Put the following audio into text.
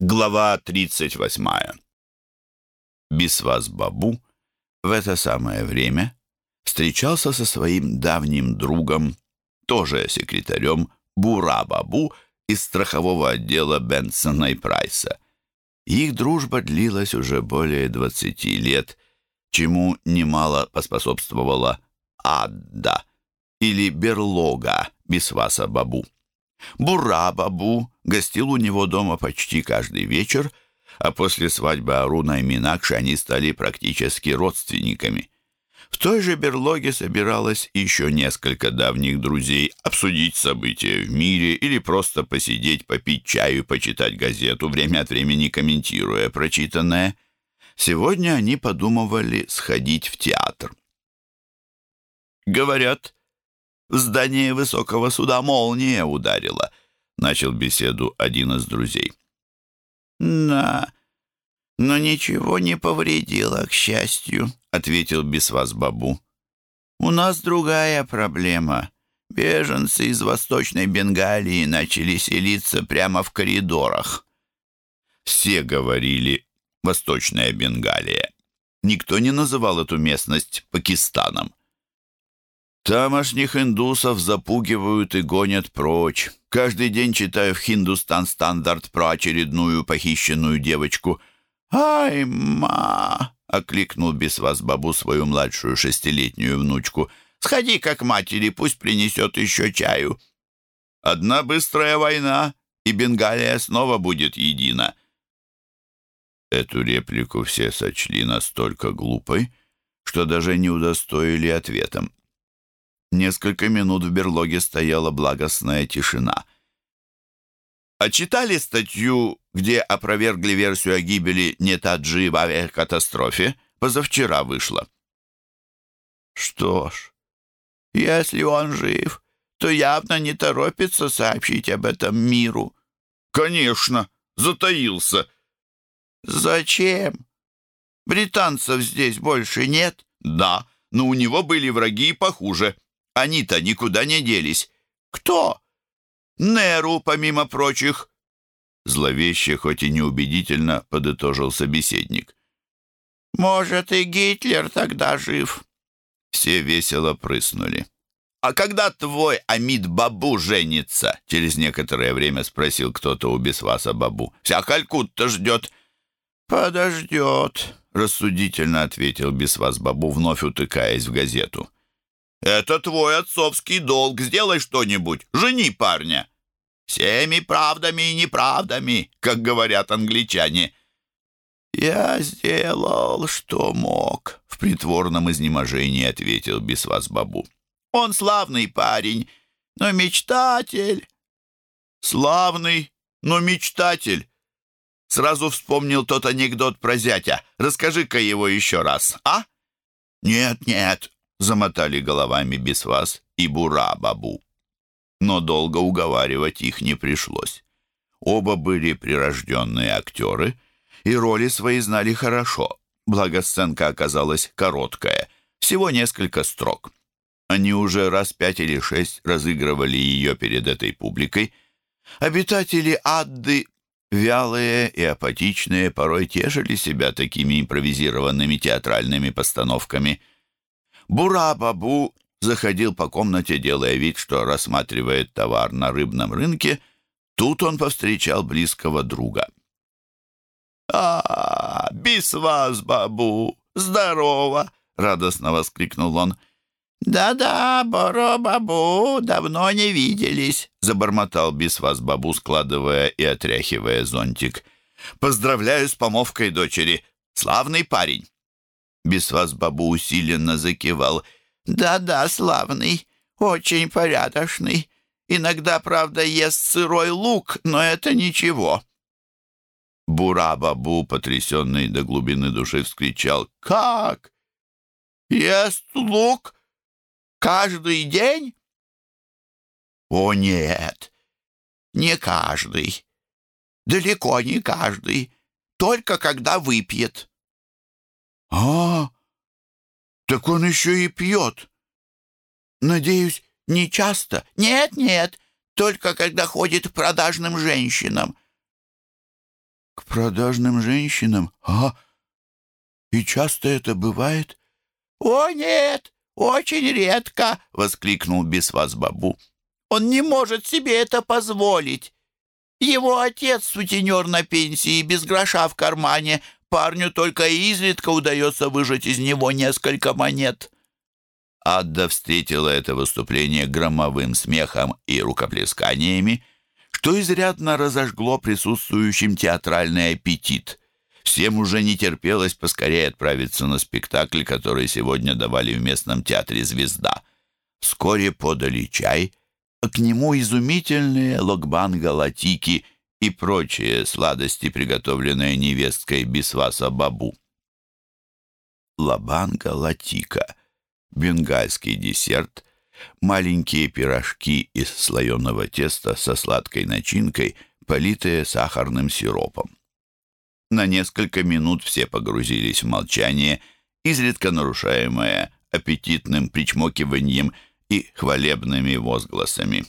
Глава 38. Бисвас Бабу в это самое время встречался со своим давним другом, тоже секретарем Бура Бабу из страхового отдела Бенсона и Прайса. Их дружба длилась уже более 20 лет, чему немало поспособствовала Адда или берлога Бисваса Бабу. Бура Бабу гостил у него дома почти каждый вечер, а после свадьбы Аруна и Минакши они стали практически родственниками. В той же берлоге собиралось еще несколько давних друзей обсудить события в мире или просто посидеть, попить чаю, почитать газету, время от времени комментируя прочитанное. Сегодня они подумывали сходить в театр. «Говорят, в здание высокого суда молния ударила», — начал беседу один из друзей. «Да, но ничего не повредило, к счастью», — ответил Бисвас Бабу. «У нас другая проблема. Беженцы из Восточной Бенгалии начали селиться прямо в коридорах». Все говорили «Восточная Бенгалия». Никто не называл эту местность Пакистаном. Тамошних индусов запугивают и гонят прочь. Каждый день читаю в «Хиндустан Стандарт» про очередную похищенную девочку. «Ай, ма!» — окликнул без вас бабу свою младшую шестилетнюю внучку. «Сходи как матери, пусть принесет еще чаю». «Одна быстрая война, и Бенгалия снова будет едина». Эту реплику все сочли настолько глупой, что даже не удостоили ответом. Несколько минут в берлоге стояла благостная тишина. «А читали статью, где опровергли версию о гибели Нетаджи в авиакатастрофе? Позавчера вышла». «Что ж, если он жив, то явно не торопится сообщить об этом миру». «Конечно, затаился». «Зачем? Британцев здесь больше нет?» «Да, но у него были враги и похуже». Они-то никуда не делись. Кто? Неру, помимо прочих. Зловеще, хоть и неубедительно, подытожил собеседник. Может, и Гитлер тогда жив. Все весело прыснули. «А когда твой Амид Бабу женится?» Через некоторое время спросил кто-то у Бесваса Бабу. «Вся Калькутта ждет». «Подождет», — рассудительно ответил Бесвас Бабу, вновь утыкаясь в газету. «Это твой отцовский долг. Сделай что-нибудь. Жени парня». «Всеми правдами и неправдами, как говорят англичане». «Я сделал, что мог», — в притворном изнеможении ответил Бисвас Бабу. «Он славный парень, но мечтатель». «Славный, но мечтатель». Сразу вспомнил тот анекдот про зятя. Расскажи-ка его еще раз, а? «Нет, нет, замотали головами Бесвас и Бура-Бабу. Но долго уговаривать их не пришлось. Оба были прирожденные актеры, и роли свои знали хорошо, благо сценка оказалась короткая, всего несколько строк. Они уже раз пять или шесть разыгрывали ее перед этой публикой. Обитатели Адды, вялые и апатичные, порой тешили себя такими импровизированными театральными постановками – Бура-бабу заходил по комнате, делая вид, что рассматривает товар на рыбном рынке. Тут он повстречал близкого друга. «А, бисвас, бабу! Здорово!» — радостно воскликнул он. «Да-да, Боро-бабу, давно не виделись», — забормотал Бисвас бабу, складывая и отряхивая зонтик. «Поздравляю с помовкой дочери. Славный парень». Бесвас Бабу усиленно закивал. «Да-да, славный, очень порядочный. Иногда, правда, ест сырой лук, но это ничего». Бура-бабу, потрясенный до глубины души, вскричал. «Как? Ест лук? Каждый день?» «О, нет, не каждый. Далеко не каждый. Только когда выпьет». «А, так он еще и пьет. Надеюсь, не часто? Нет, нет, только когда ходит к продажным женщинам». К продажным женщинам? А? И часто это бывает? О, нет, очень редко, воскликнул Бесваз Бабу. Он не может себе это позволить. Его отец сутенер на пенсии, без гроша в кармане. Парню только изредка удается выжать из него несколько монет. Адда встретила это выступление громовым смехом и рукоплесканиями, что изрядно разожгло присутствующим театральный аппетит. Всем уже не терпелось поскорее отправиться на спектакль, который сегодня давали в местном театре «Звезда». Вскоре подали чай, а к нему изумительные локбан-галатики и прочие сладости, приготовленные невесткой Бисваса Бабу. Лабанга-латика — бенгальский десерт, маленькие пирожки из слоеного теста со сладкой начинкой, политые сахарным сиропом. На несколько минут все погрузились в молчание, изредка нарушаемое аппетитным причмокиванием и хвалебными возгласами.